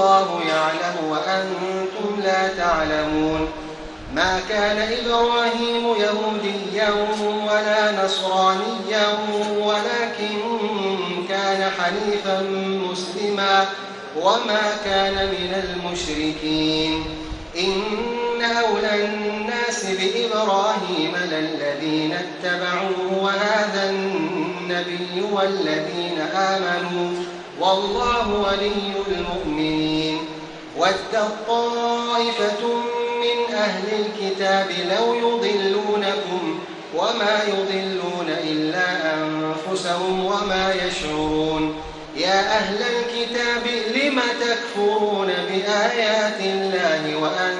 والله يعلم وأنتم لا تعلمون ما كان إبراهيم يهوديا ولا نصرانيا ولكن كان حنيفا مسلما وما كان من المشركين. إن أولى الناس بإبراهيم للذين اتبعوه وهذا النبي والذين آمنوا. والله ولي المؤمنين. ود طائفة من أهل الكتاب لو يضلونكم وما يضلون إلا أنفسهم وما يشعرون. يا أهل الكتاب لم تكفرون بآيات الله وأنتم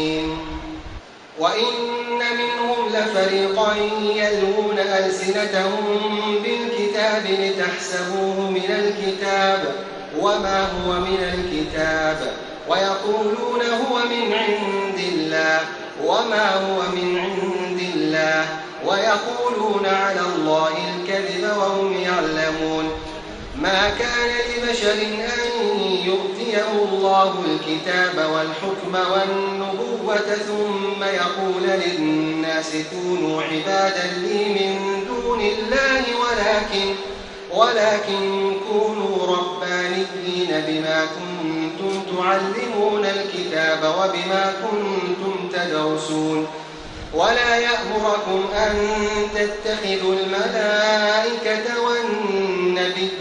وإن منهم لفريقا يلوون ألسنتهم بالكتاب لتحسبوه من الكتاب وما هو من الكتاب ويقولون هو من عند الله وما هو من عند الله ويقولون على الله الكذب وهم يعلمون ما كان لبشر أن يؤتيه الله الكتاب والحكم والنبوة ثم يقول للناس كونوا عبادا لي من دون الله ولكن ولكن كونوا ربانيين بما كنتم تعلمون الكتاب وبما كنتم تدرسون. ولا يأمركم أن تتخذوا الملائكة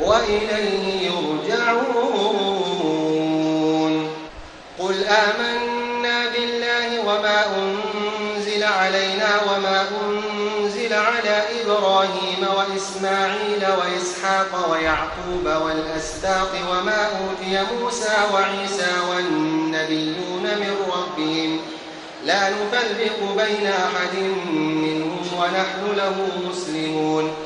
وإليه يرجعون. قل آمنا بالله وما أنزل علينا وما أنزل على إبراهيم وإسماعيل وإسحاق ويعقوب والأسباط وما أوتي موسى وعيسى والنبيون من ربهم. لا نفرق بين أحد منهم ونحن له مسلمون.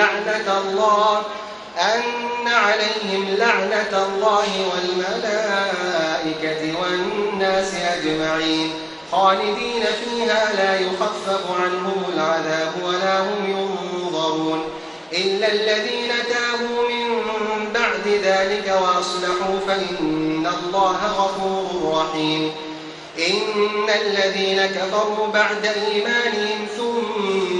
لعنة الله أن عليهم لعنة الله والملائكة والناس أجمعين. خالدين فيها لا يخفف عنهم العذاب ولا هم ينظرون. إلا الذين تابوا من بعد ذلك وأصلحوا فإن الله غفور رحيم. إن الذين كفروا بعد إيمانهم ثم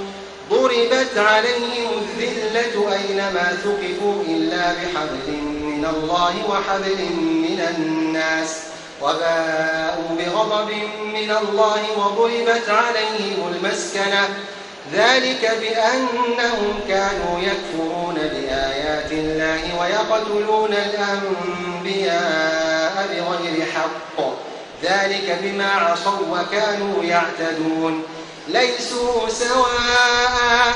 ضربت عليهم الذلة أينما ثقفوا إلا بحبل من الله وحبل من الناس وباءوا بغضب من الله وضربت عليهم المسكنة. ذلك بأنهم كانوا يكفرون بآيات الله ويقتلون الأنبياء بغير حق. ذلك بما عصوا وكانوا يعتدون. ليسوا سواء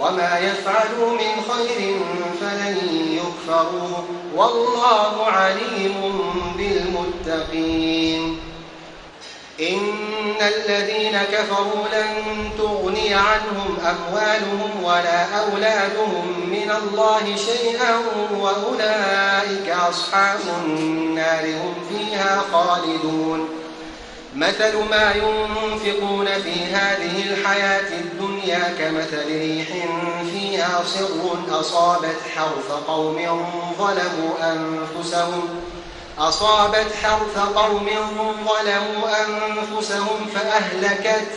وما يفعلوا من خير فلن يكفروا والله عليم بالمتقين. إن الذين كفروا لن تغني عنهم أموالهم ولا أولادهم من الله شيئا وأولئك أصحاب النار هم فيها خالدون. مثل ما ينفقون في هذه الحياة الدنيا كمثل ريح فيها صر أصابت حرث قوم ظلموا أنفسهم أصابت حرث قوم ظلموا أنفسهم فأهلكت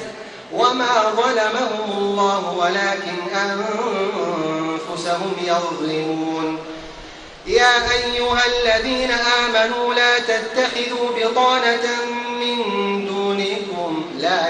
وما ظلمهم الله ولكن أنفسهم يظلمون يا أيها الذين آمنوا لا تتخذوا بطانة من دونكم لا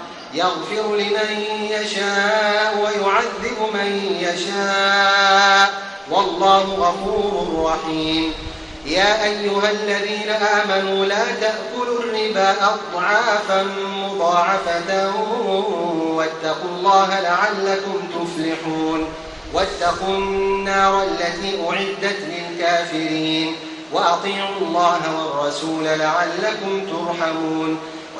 يغفر لمن يشاء ويعذب من يشاء. والله غفور رحيم. يا أيها الذين آمنوا لا تأكلوا الربا أضعافا مضاعفة واتقوا الله لعلكم تفلحون. واتقوا النار التي أعدت للكافرين. وأطيعوا الله والرسول لعلكم ترحمون.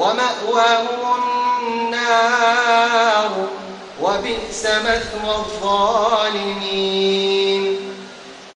ومأواهم النار وبئس مثوى الظالمين